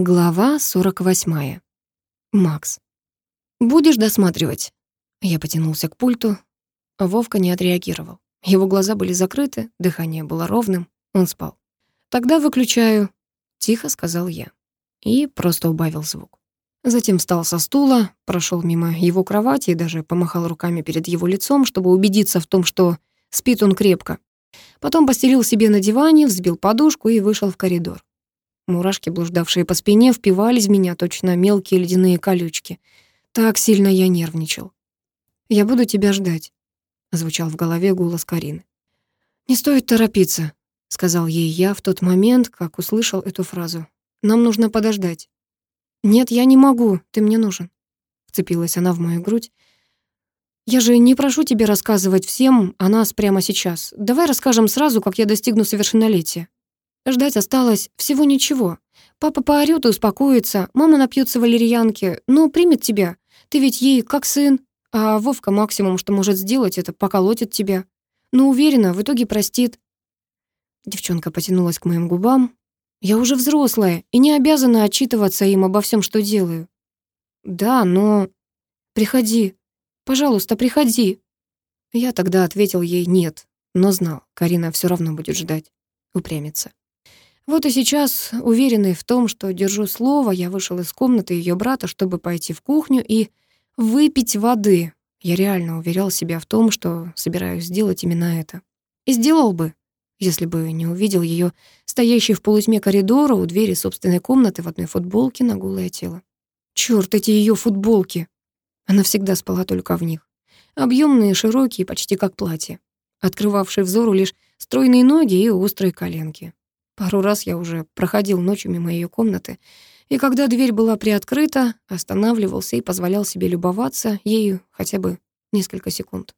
Глава 48. Макс. «Будешь досматривать?» Я потянулся к пульту. Вовка не отреагировал. Его глаза были закрыты, дыхание было ровным, он спал. «Тогда выключаю», — тихо сказал я. И просто убавил звук. Затем встал со стула, прошел мимо его кровати и даже помахал руками перед его лицом, чтобы убедиться в том, что спит он крепко. Потом постелил себе на диване, взбил подушку и вышел в коридор. Мурашки, блуждавшие по спине, впивались в меня точно мелкие ледяные колючки. Так сильно я нервничал. «Я буду тебя ждать», — звучал в голове голос Карины. «Не стоит торопиться», — сказал ей я в тот момент, как услышал эту фразу. «Нам нужно подождать». «Нет, я не могу, ты мне нужен», — вцепилась она в мою грудь. «Я же не прошу тебя рассказывать всем о нас прямо сейчас. Давай расскажем сразу, как я достигну совершеннолетия». Ждать осталось всего ничего. Папа поорёт и успокоится, мама напьется валерьянки, но примет тебя. Ты ведь ей как сын, а Вовка максимум, что может сделать, это поколотит тебя. Но уверена, в итоге простит. Девчонка потянулась к моим губам. Я уже взрослая и не обязана отчитываться им обо всем, что делаю. Да, но... Приходи. Пожалуйста, приходи. Я тогда ответил ей нет, но знал, Карина все равно будет ждать, упрямится. Вот и сейчас, уверенный в том, что держу слово, я вышел из комнаты ее брата, чтобы пойти в кухню и выпить воды. Я реально уверял себя в том, что собираюсь сделать именно это. И сделал бы, если бы не увидел ее стоящей в полутьме коридора у двери собственной комнаты в одной футболке на голое тело. Чёрт, эти ее футболки! Она всегда спала только в них. Объемные, широкие, почти как платье, открывавшие взору лишь стройные ноги и острые коленки. Пару раз я уже проходил ночью мимо ее комнаты, и когда дверь была приоткрыта, останавливался и позволял себе любоваться ею хотя бы несколько секунд.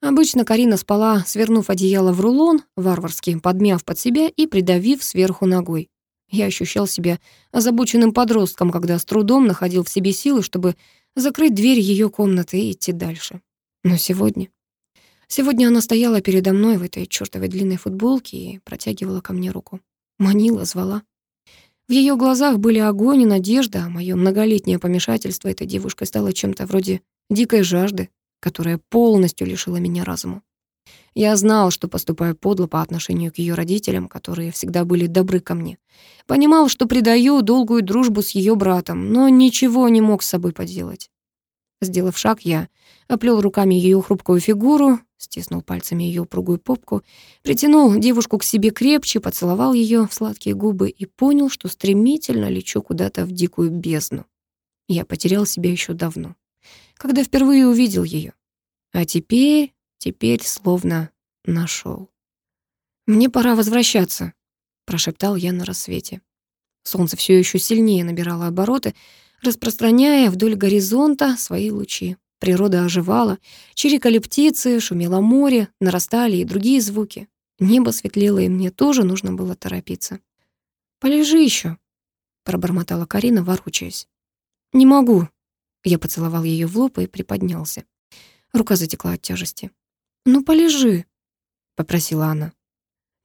Обычно Карина спала, свернув одеяло в рулон, варварски подмяв под себя и придавив сверху ногой. Я ощущал себя озабоченным подростком, когда с трудом находил в себе силы, чтобы закрыть дверь ее комнаты и идти дальше. Но сегодня... Сегодня она стояла передо мной в этой чёртовой длинной футболке и протягивала ко мне руку. Манила, звала. В её глазах были огонь и надежда, а моё многолетнее помешательство этой девушкой стало чем-то вроде дикой жажды, которая полностью лишила меня разума. Я знал, что поступаю подло по отношению к её родителям, которые всегда были добры ко мне. Понимал, что предаю долгую дружбу с её братом, но ничего не мог с собой поделать. Сделав шаг, я оплел руками ее хрупкую фигуру, стиснул пальцами ее упругую попку, притянул девушку к себе крепче, поцеловал ее в сладкие губы и понял, что стремительно лечу куда-то в дикую бездну. Я потерял себя еще давно, когда впервые увидел ее. А теперь, теперь словно нашел. «Мне пора возвращаться», — прошептал я на рассвете. Солнце все еще сильнее набирало обороты, распространяя вдоль горизонта свои лучи. Природа оживала, чирикали птицы, шумело море, нарастали и другие звуки. Небо светлело, и мне тоже нужно было торопиться. «Полежи еще, пробормотала Карина, ворочаясь. «Не могу». Я поцеловал ее в лоб и приподнялся. Рука затекла от тяжести. «Ну, полежи», — попросила она.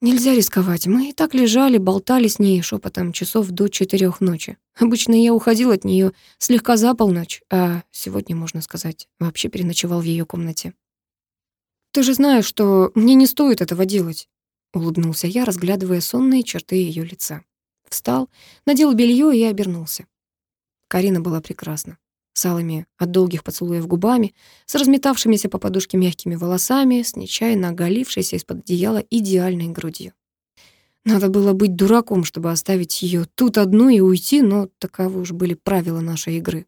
Нельзя рисковать. Мы и так лежали, болтали с ней шепотом часов до четырех ночи. Обычно я уходил от нее слегка за полночь, а сегодня, можно сказать, вообще переночевал в ее комнате. «Ты же знаешь, что мне не стоит этого делать», — улыбнулся я, разглядывая сонные черты ее лица. Встал, надел белье и обернулся. Карина была прекрасна с алыми от долгих поцелуев губами, с разметавшимися по подушке мягкими волосами, с нечаянно оголившейся из-под одеяла идеальной грудью. Надо было быть дураком, чтобы оставить ее тут одну и уйти, но таковы уж были правила нашей игры.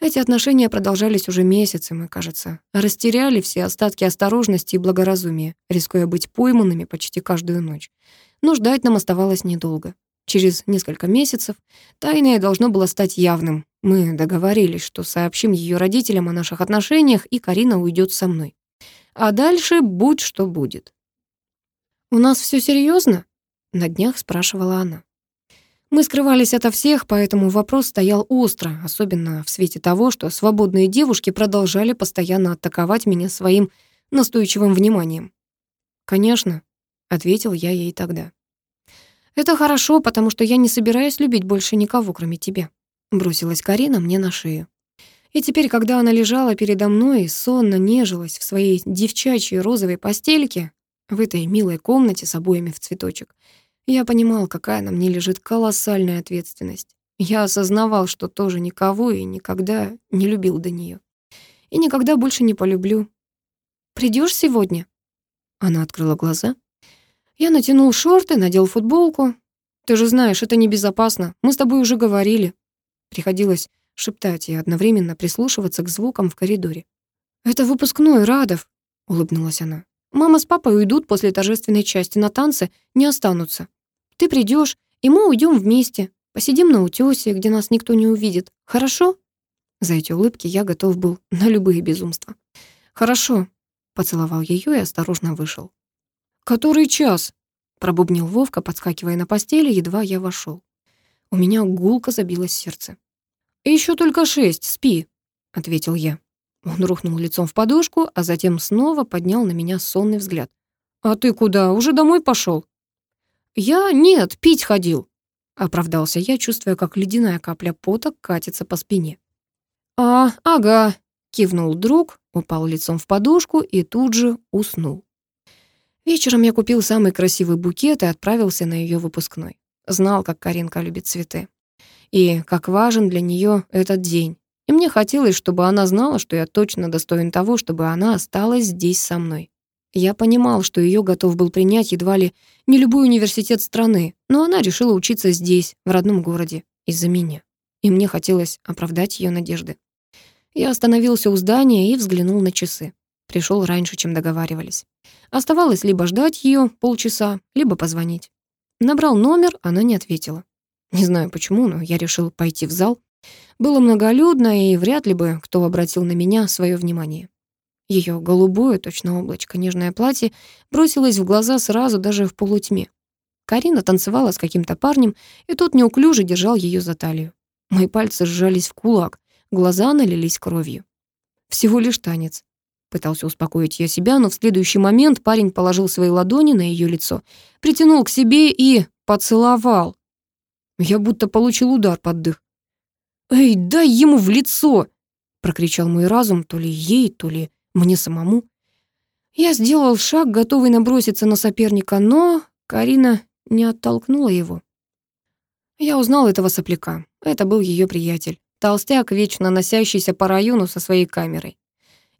Эти отношения продолжались уже месяцы, мы, кажется, растеряли все остатки осторожности и благоразумия, рискуя быть пойманными почти каждую ночь. Но ждать нам оставалось недолго. Через несколько месяцев тайное должно было стать явным. Мы договорились, что сообщим ее родителям о наших отношениях, и Карина уйдет со мной. А дальше будь что будет. «У нас все серьезно? на днях спрашивала она. Мы скрывались ото всех, поэтому вопрос стоял остро, особенно в свете того, что свободные девушки продолжали постоянно атаковать меня своим настойчивым вниманием. «Конечно», — ответил я ей тогда. Это хорошо, потому что я не собираюсь любить больше никого, кроме тебя. Бросилась Карина мне на шею. И теперь, когда она лежала передо мной и сонно нежилась в своей девчачьей розовой постельке, в этой милой комнате с обоями в цветочек, я понимал, какая на мне лежит колоссальная ответственность. Я осознавал, что тоже никого и никогда не любил до нее. И никогда больше не полюблю. Придешь сегодня?» Она открыла глаза. Я натянул шорты, надел футболку. «Ты же знаешь, это небезопасно. Мы с тобой уже говорили». Приходилось шептать и одновременно прислушиваться к звукам в коридоре. «Это выпускной, Радов», — улыбнулась она. «Мама с папой уйдут после торжественной части на танцы, не останутся. Ты придешь, и мы уйдем вместе. Посидим на утёсе, где нас никто не увидит. Хорошо?» За эти улыбки я готов был на любые безумства. «Хорошо», — поцеловал ее и осторожно вышел. «Который час?» — пробубнил Вовка, подскакивая на постели, едва я вошел. У меня гулко забилось сердце. Еще только шесть, спи», — ответил я. Он рухнул лицом в подушку, а затем снова поднял на меня сонный взгляд. «А ты куда? Уже домой пошел? «Я? Нет, пить ходил», — оправдался я, чувствуя, как ледяная капля пота катится по спине. «А, ага», — кивнул друг, упал лицом в подушку и тут же уснул. Вечером я купил самый красивый букет и отправился на ее выпускной. Знал, как Каринка любит цветы и как важен для нее этот день. И мне хотелось, чтобы она знала, что я точно достоин того, чтобы она осталась здесь со мной. Я понимал, что ее готов был принять едва ли не любой университет страны, но она решила учиться здесь, в родном городе, из-за меня. И мне хотелось оправдать ее надежды. Я остановился у здания и взглянул на часы. Пришел раньше, чем договаривались. Оставалось либо ждать ее полчаса, либо позвонить. Набрал номер, она не ответила. Не знаю почему, но я решил пойти в зал. Было многолюдно, и вряд ли бы кто обратил на меня свое внимание. Ее голубое, точно облачко, нежное платье бросилось в глаза сразу, даже в полутьме. Карина танцевала с каким-то парнем, и тот неуклюже держал ее за талию. Мои пальцы сжались в кулак, глаза налились кровью. Всего лишь танец. Пытался успокоить я себя, но в следующий момент парень положил свои ладони на ее лицо, притянул к себе и поцеловал. Я будто получил удар под дых. «Эй, дай ему в лицо!» — прокричал мой разум, то ли ей, то ли мне самому. Я сделал шаг, готовый наброситься на соперника, но Карина не оттолкнула его. Я узнал этого сопляка. Это был ее приятель, толстяк, вечно носящийся по району со своей камерой.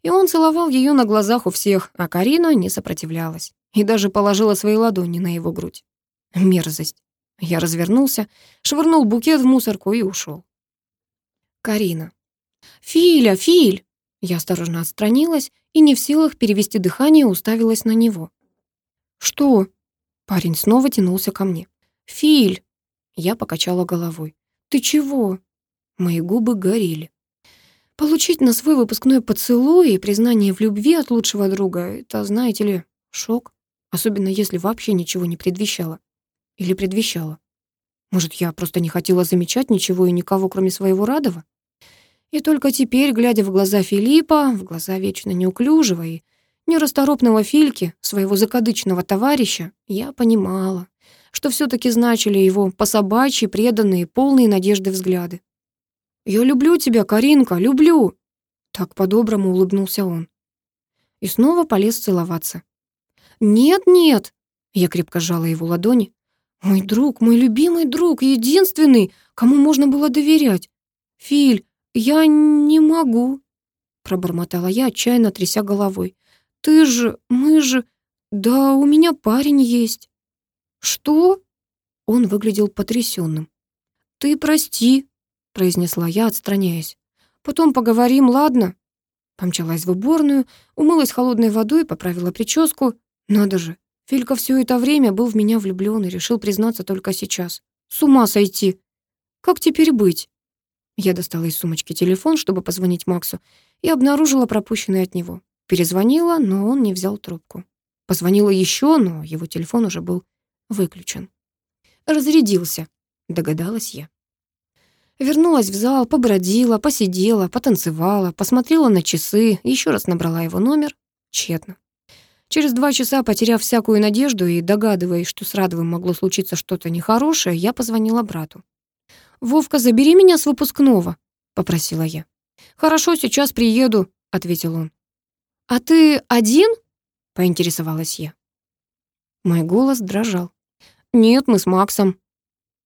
И он целовал ее на глазах у всех, а Карина не сопротивлялась и даже положила свои ладони на его грудь. Мерзость. Я развернулся, швырнул букет в мусорку и ушел. Карина. «Филя, Филь!» Я осторожно отстранилась и не в силах перевести дыхание уставилась на него. «Что?» Парень снова тянулся ко мне. «Филь!» Я покачала головой. «Ты чего?» Мои губы горели. Получить на свой выпускной поцелуй и признание в любви от лучшего друга — это, знаете ли, шок. Особенно если вообще ничего не предвещало. Или предвещало? Может, я просто не хотела замечать ничего и никого, кроме своего Радова? И только теперь, глядя в глаза Филиппа, в глаза вечно неуклюжего и нерасторопного Фильки, своего закадычного товарища, я понимала, что все таки значили его пособачьи, преданные, полные надежды взгляды. «Я люблю тебя, Каринка, люблю!» Так по-доброму улыбнулся он. И снова полез целоваться. «Нет-нет!» Я крепко сжала его ладони. Мой друг, мой любимый друг, единственный, кому можно было доверять. Филь, я не могу, пробормотала я, отчаянно тряся головой. Ты же, мы же... Да, у меня парень есть. Что? Он выглядел потрясенным. Ты прости, произнесла я, отстраняясь. Потом поговорим, ладно? Помчалась в уборную, умылась холодной водой, поправила прическу. Надо же, Филька все это время был в меня влюблен и решил признаться только сейчас. С ума сойти! Как теперь быть? Я достала из сумочки телефон, чтобы позвонить Максу, и обнаружила пропущенный от него. Перезвонила, но он не взял трубку. Позвонила еще, но его телефон уже был выключен. «Разрядился», — догадалась я. Вернулась в зал, побродила, посидела, потанцевала, посмотрела на часы, еще раз набрала его номер. Тщетно. Через два часа, потеряв всякую надежду и догадываясь, что с Радовым могло случиться что-то нехорошее, я позвонила брату. «Вовка, забери меня с выпускного», — попросила я. «Хорошо, сейчас приеду», — ответил он. «А ты один?» — поинтересовалась я. Мой голос дрожал. «Нет, мы с Максом».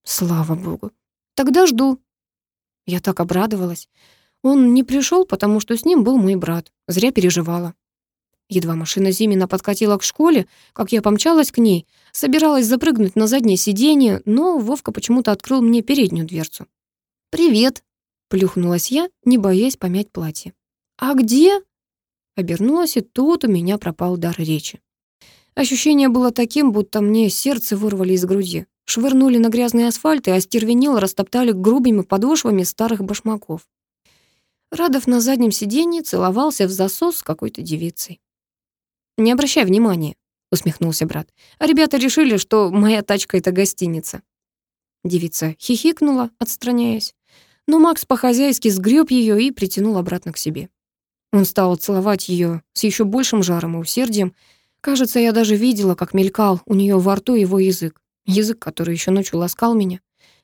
«Слава богу. Тогда жду». Я так обрадовалась. Он не пришел, потому что с ним был мой брат. Зря переживала. Едва машина Зимина подкатила к школе, как я помчалась к ней, собиралась запрыгнуть на заднее сиденье, но Вовка почему-то открыл мне переднюю дверцу. «Привет», — плюхнулась я, не боясь помять платье. «А где?» Обернулась, и тут у меня пропал дар речи. Ощущение было таким, будто мне сердце вырвали из груди, швырнули на грязный асфальт и остервенело растоптали грубыми подошвами старых башмаков. Радов на заднем сиденье целовался в засос с какой-то девицей. «Не обращай внимания», — усмехнулся брат. «А ребята решили, что моя тачка — это гостиница». Девица хихикнула, отстраняясь. Но Макс по-хозяйски сгреб ее и притянул обратно к себе. Он стал целовать ее с еще большим жаром и усердием. Кажется, я даже видела, как мелькал у нее во рту его язык. Язык, который еще ночью ласкал меня.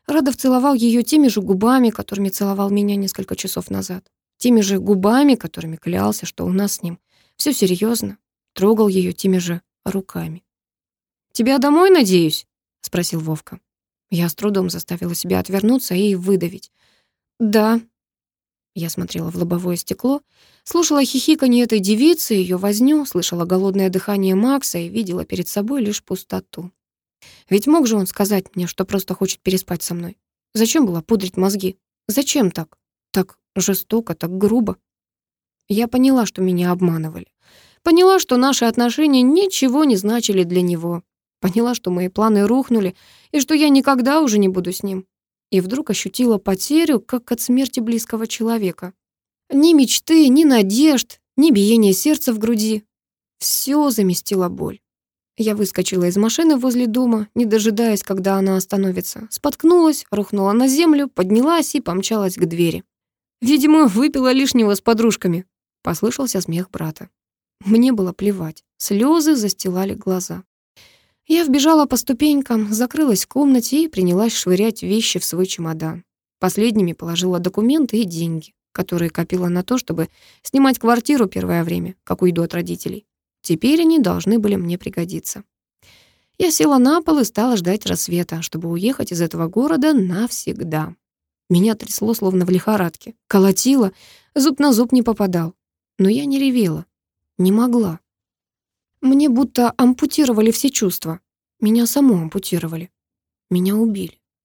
Радов целовал ее теми же губами, которыми целовал меня несколько часов назад. Теми же губами, которыми клялся, что у нас с ним все серьезно, трогал ее теми же руками. «Тебя домой, надеюсь?» — спросил Вовка. Я с трудом заставила себя отвернуться и выдавить. «Да». Я смотрела в лобовое стекло, слушала хихиканье этой девицы, ее возню, слышала голодное дыхание Макса и видела перед собой лишь пустоту. Ведь мог же он сказать мне, что просто хочет переспать со мной? Зачем было пудрить мозги? Зачем так? Так жестоко, так грубо. Я поняла, что меня обманывали. Поняла, что наши отношения ничего не значили для него. Поняла, что мои планы рухнули, и что я никогда уже не буду с ним. И вдруг ощутила потерю, как от смерти близкого человека. Ни мечты, ни надежд, ни биения сердца в груди. Все заместила боль. Я выскочила из машины возле дома, не дожидаясь, когда она остановится. Споткнулась, рухнула на землю, поднялась и помчалась к двери. Видимо, выпила лишнего с подружками. Послышался смех брата. Мне было плевать. Слезы застилали глаза. Я вбежала по ступенькам, закрылась в комнате и принялась швырять вещи в свой чемодан. Последними положила документы и деньги, которые копила на то, чтобы снимать квартиру первое время, как уйду от родителей. Теперь они должны были мне пригодиться. Я села на пол и стала ждать рассвета, чтобы уехать из этого города навсегда. Меня трясло, словно в лихорадке. Колотило, зуб на зуб не попадал. Но я не ревела. Не могла. Мне будто ампутировали все чувства. Меня саму ампутировали. Меня убили.